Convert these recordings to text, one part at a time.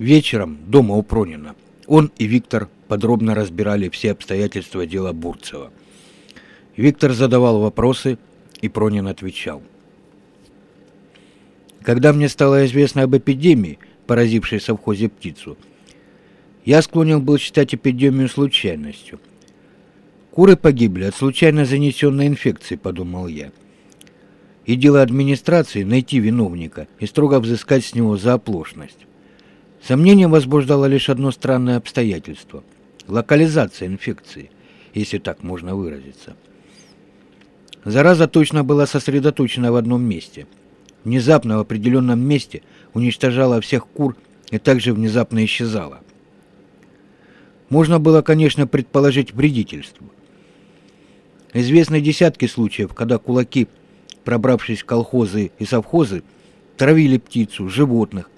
Вечером дома у Пронина он и Виктор подробно разбирали все обстоятельства дела Бурцева. Виктор задавал вопросы, и Пронин отвечал. Когда мне стало известно об эпидемии, поразившей совхозе птицу, я склонен был считать эпидемию случайностью. Куры погибли от случайно занесенной инфекции, подумал я. И дело администрации найти виновника и строго взыскать с него за оплошность. Сомнение возбуждало лишь одно странное обстоятельство – локализация инфекции, если так можно выразиться. Зараза точно была сосредоточена в одном месте. Внезапно в определенном месте уничтожала всех кур и также внезапно исчезала. Можно было, конечно, предположить вредительство. Известны десятки случаев, когда кулаки, пробравшись в колхозы и совхозы, травили птицу, животных,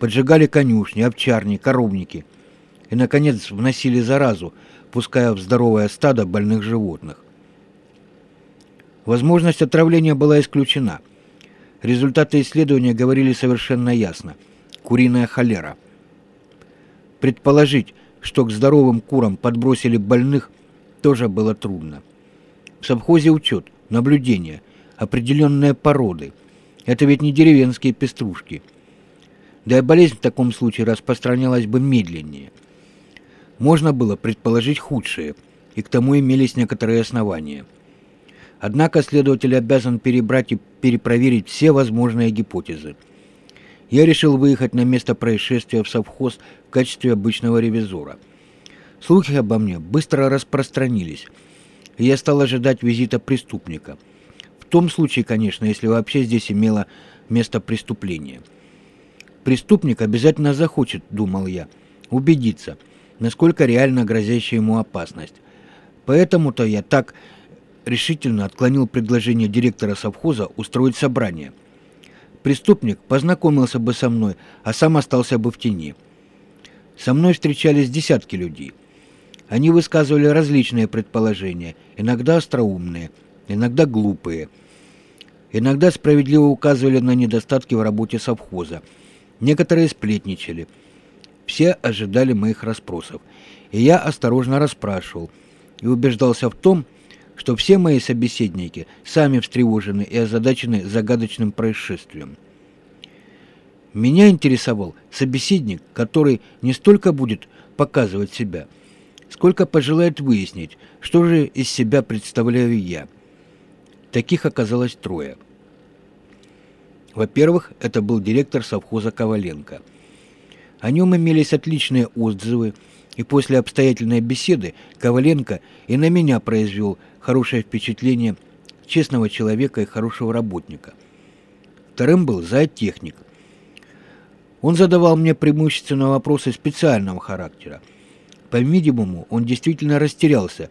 поджигали конюшни, овчарни, коровники и, наконец, вносили заразу, пуская в здоровое стадо больных животных. Возможность отравления была исключена. Результаты исследования говорили совершенно ясно. Куриная холера. Предположить, что к здоровым курам подбросили больных, тоже было трудно. В совхозе учет, наблюдение, определенные породы. Это ведь не деревенские пеструшки. Да и болезнь в таком случае распространялась бы медленнее. Можно было предположить худшее, и к тому имелись некоторые основания. Однако следователь обязан перебрать и перепроверить все возможные гипотезы. Я решил выехать на место происшествия в совхоз в качестве обычного ревизора. Слухи обо мне быстро распространились, и я стал ожидать визита преступника. В том случае, конечно, если вообще здесь имело место преступление. Преступник обязательно захочет, думал я, убедиться, насколько реально грозящая ему опасность. Поэтому-то я так решительно отклонил предложение директора совхоза устроить собрание. Преступник познакомился бы со мной, а сам остался бы в тени. Со мной встречались десятки людей. Они высказывали различные предположения, иногда остроумные, иногда глупые. Иногда справедливо указывали на недостатки в работе совхоза. Некоторые сплетничали. Все ожидали моих расспросов. И я осторожно расспрашивал и убеждался в том, что все мои собеседники сами встревожены и озадачены загадочным происшествием. Меня интересовал собеседник, который не столько будет показывать себя, сколько пожелает выяснить, что же из себя представляю я. Таких оказалось трое. Во-первых, это был директор совхоза Коваленко. О нем имелись отличные отзывы, и после обстоятельной беседы Коваленко и на меня произвел хорошее впечатление честного человека и хорошего работника. Вторым был зоотехник. Он задавал мне преимущественно вопросы специального характера. По-видимому, он действительно растерялся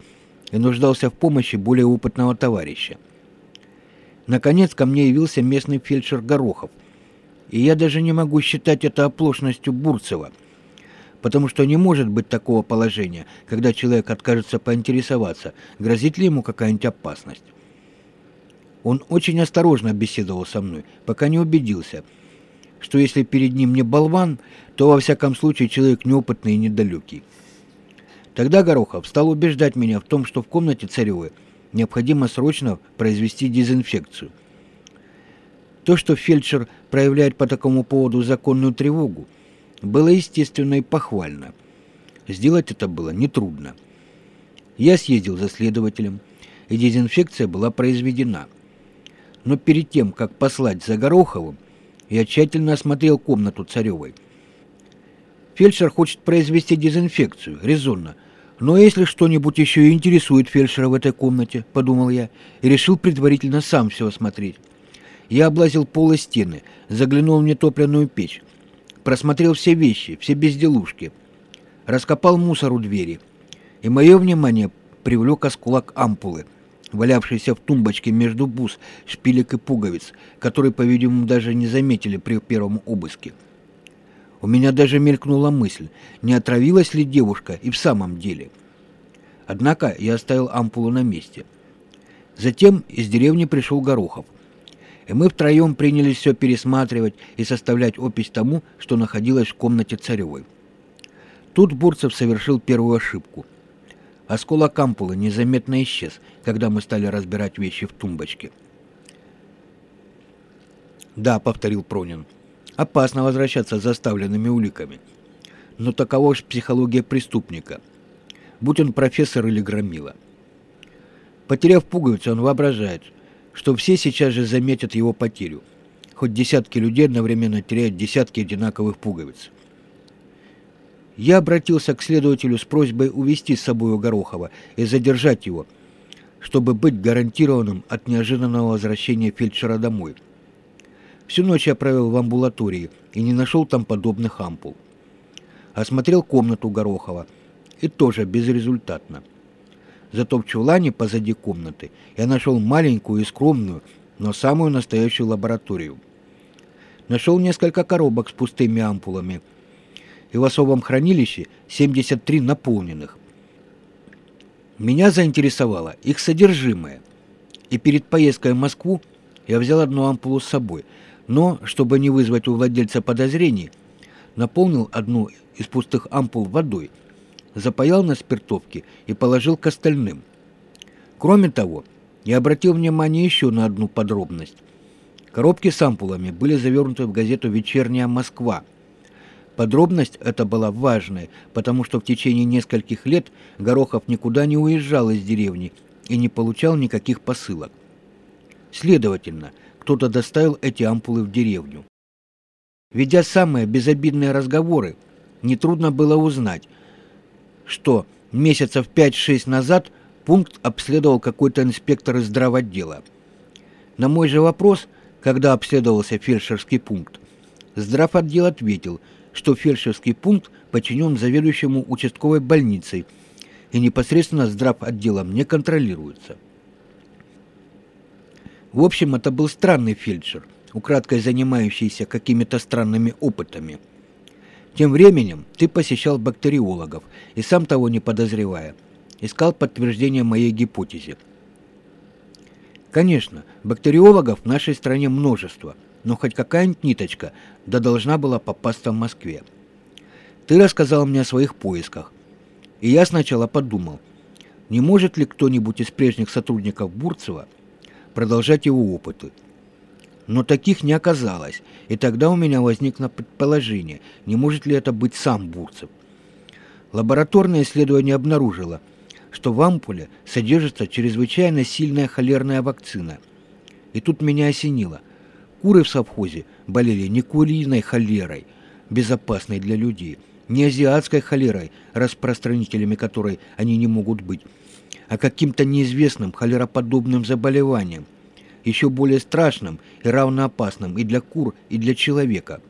и нуждался в помощи более опытного товарища. Наконец ко мне явился местный фельдшер Горохов, и я даже не могу считать это оплошностью Бурцева – потому что не может быть такого положения, когда человек откажется поинтересоваться, грозит ли ему какая-нибудь опасность. Он очень осторожно беседовал со мной, пока не убедился, что если перед ним не болван, то во всяком случае человек неопытный и недалекий. Тогда Горохов стал убеждать меня в том, что в комнате Царевой необходимо срочно произвести дезинфекцию. То, что фельдшер проявляет по такому поводу законную тревогу – было естественно и похвально. Сделать это было нетрудно. Я съездил за следователем, и дезинфекция была произведена. Но перед тем, как послать за Гороховым, я тщательно осмотрел комнату Царевой. Фельдшер хочет произвести дезинфекцию, резонно. Но если что-нибудь еще и интересует фельдшера в этой комнате, подумал я, и решил предварительно сам все осмотреть. Я облазил пол и стены, заглянул в нетопленную печь, просмотрел все вещи, все безделушки, раскопал мусор у двери, и мое внимание привлек осколок ампулы, валявшийся в тумбочке между бус, шпилек и пуговиц, которые, по-видимому, даже не заметили при первом обыске. У меня даже мелькнула мысль, не отравилась ли девушка и в самом деле. Однако я оставил ампулу на месте. Затем из деревни пришел Горохов. и мы втроем принялись все пересматривать и составлять опись тому, что находилось в комнате Царевой. Тут Бурцев совершил первую ошибку. Осколок ампулы незаметно исчез, когда мы стали разбирать вещи в тумбочке. «Да», — повторил Пронин, — «опасно возвращаться с заставленными уликами. Но такова уж психология преступника, будь он профессор или громила. Потеряв пуговицу, он воображает, что все сейчас же заметят его потерю, хоть десятки людей одновременно теряют десятки одинаковых пуговиц. Я обратился к следователю с просьбой увести с собой Горохова и задержать его, чтобы быть гарантированным от неожиданного возвращения фельдшера домой. Всю ночь я провел в амбулатории и не нашел там подобных ампул. Осмотрел комнату Горохова и тоже безрезультатно. Зато в чулане позади комнаты я нашел маленькую и скромную, но самую настоящую лабораторию. Нашел несколько коробок с пустыми ампулами – и в особом хранилище 73 наполненных. Меня заинтересовало их содержимое, и перед поездкой в Москву я взял одну ампулу с собой, но, чтобы не вызвать у владельца подозрений, наполнил одну из пустых ампул водой, запаял на спиртовке и положил к остальным. Кроме того, я обратил внимание еще на одну подробность. Коробки с ампулами были завернуты в газету «Вечерняя Москва», Подробность эта была важной, потому что в течение нескольких лет Горохов никуда не уезжал из деревни и не получал никаких посылок. Следовательно, кто-то доставил эти ампулы в деревню. Ведя самые безобидные разговоры, нетрудно было узнать, что месяцев 5-6 назад пункт обследовал какой-то инспектор из здравотдела. На мой же вопрос, когда обследовался фельдшерский пункт, здравотдел ответил – что фельдшерский пункт подчинен заведующему участковой больницей и непосредственно здрав отделом не контролируется. В общем, это был странный фельдшер, украдкой занимающийся какими-то странными опытами. Тем временем ты посещал бактериологов и, сам того не подозревая, искал подтверждение моей гипотезе. Конечно, бактериологов в нашей стране множество – но хоть какая-нибудь ниточка, да должна была попасться в Москве. Ты рассказал мне о своих поисках, и я сначала подумал, не может ли кто-нибудь из прежних сотрудников Бурцева продолжать его опыты. Но таких не оказалось, и тогда у меня возникло предположение, не может ли это быть сам Бурцев. Лабораторное исследование обнаружило, что в ампуле содержится чрезвычайно сильная холерная вакцина. И тут меня осенило. Куры в совхозе болели не куриной холерой, безопасной для людей, не азиатской холерой, распространителями которой они не могут быть, а каким-то неизвестным холероподобным заболеванием, еще более страшным и равноопасным и для кур, и для человека.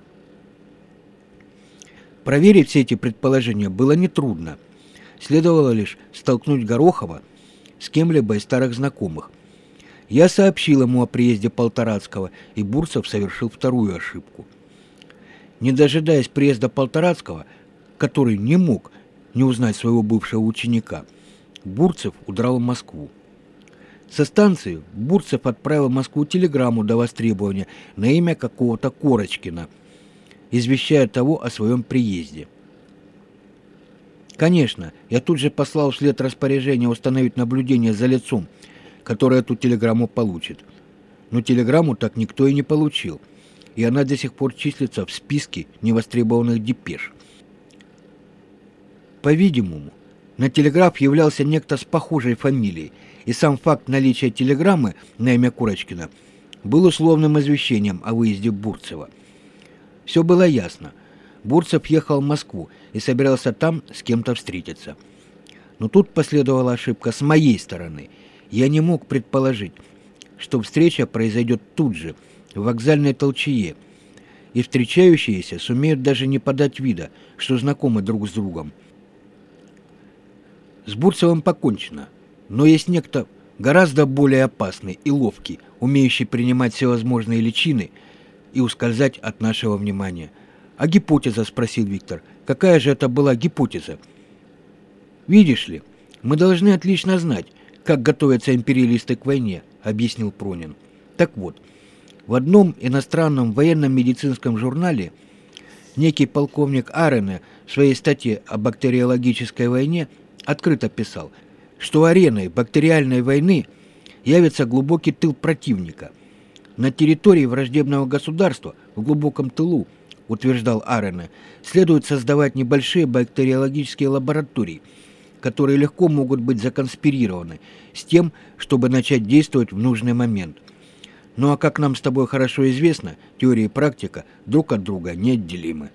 Проверить все эти предположения было нетрудно. Следовало лишь столкнуть Горохова с кем-либо из старых знакомых, я сообщил ему о приезде Полторацкого, и Бурцев совершил вторую ошибку. Не дожидаясь приезда Полторацкого, который не мог не узнать своего бывшего ученика, Бурцев удрал в Москву. Со станции Бурцев отправил в Москву телеграмму до востребования на имя какого-то Корочкина, извещая того о своем приезде. Конечно, я тут же послал вслед распоряжение установить наблюдение за лицом, который эту телеграмму получит. Но телеграмму так никто и не получил, и она до сих пор числится в списке невостребованных депеш. По-видимому, на телеграф являлся некто с похожей фамилией, и сам факт наличия телеграммы на имя Курочкина был условным извещением о выезде Бурцева. Все было ясно. Бурцев ехал в Москву и собирался там с кем-то встретиться. Но тут последовала ошибка с моей стороны – я не мог предположить, что встреча произойдет тут же, в вокзальной толчее, и встречающиеся сумеют даже не подать вида, что знакомы друг с другом. С Бурцевым покончено, но есть некто гораздо более опасный и ловкий, умеющий принимать всевозможные личины и ускользать от нашего внимания. «А гипотеза?» – спросил Виктор. «Какая же это была гипотеза?» «Видишь ли, мы должны отлично знать, как готовятся империалисты к войне, объяснил Пронин. Так вот, В одном иностранном военном медицинском журнале некий полковник Арене в своей статье о бактериологической войне открыто писал, что ареной бактериальной войны явится глубокий тыл противника. На территории враждебного государства, в глубоком тылу, утверждал Арене, следует создавать небольшие бактериологические лаборатории, которые легко могут быть законспирированы с тем, чтобы начать действовать в нужный момент. Ну а как нам с тобой хорошо известно, теория и практика друг от друга неотделимы.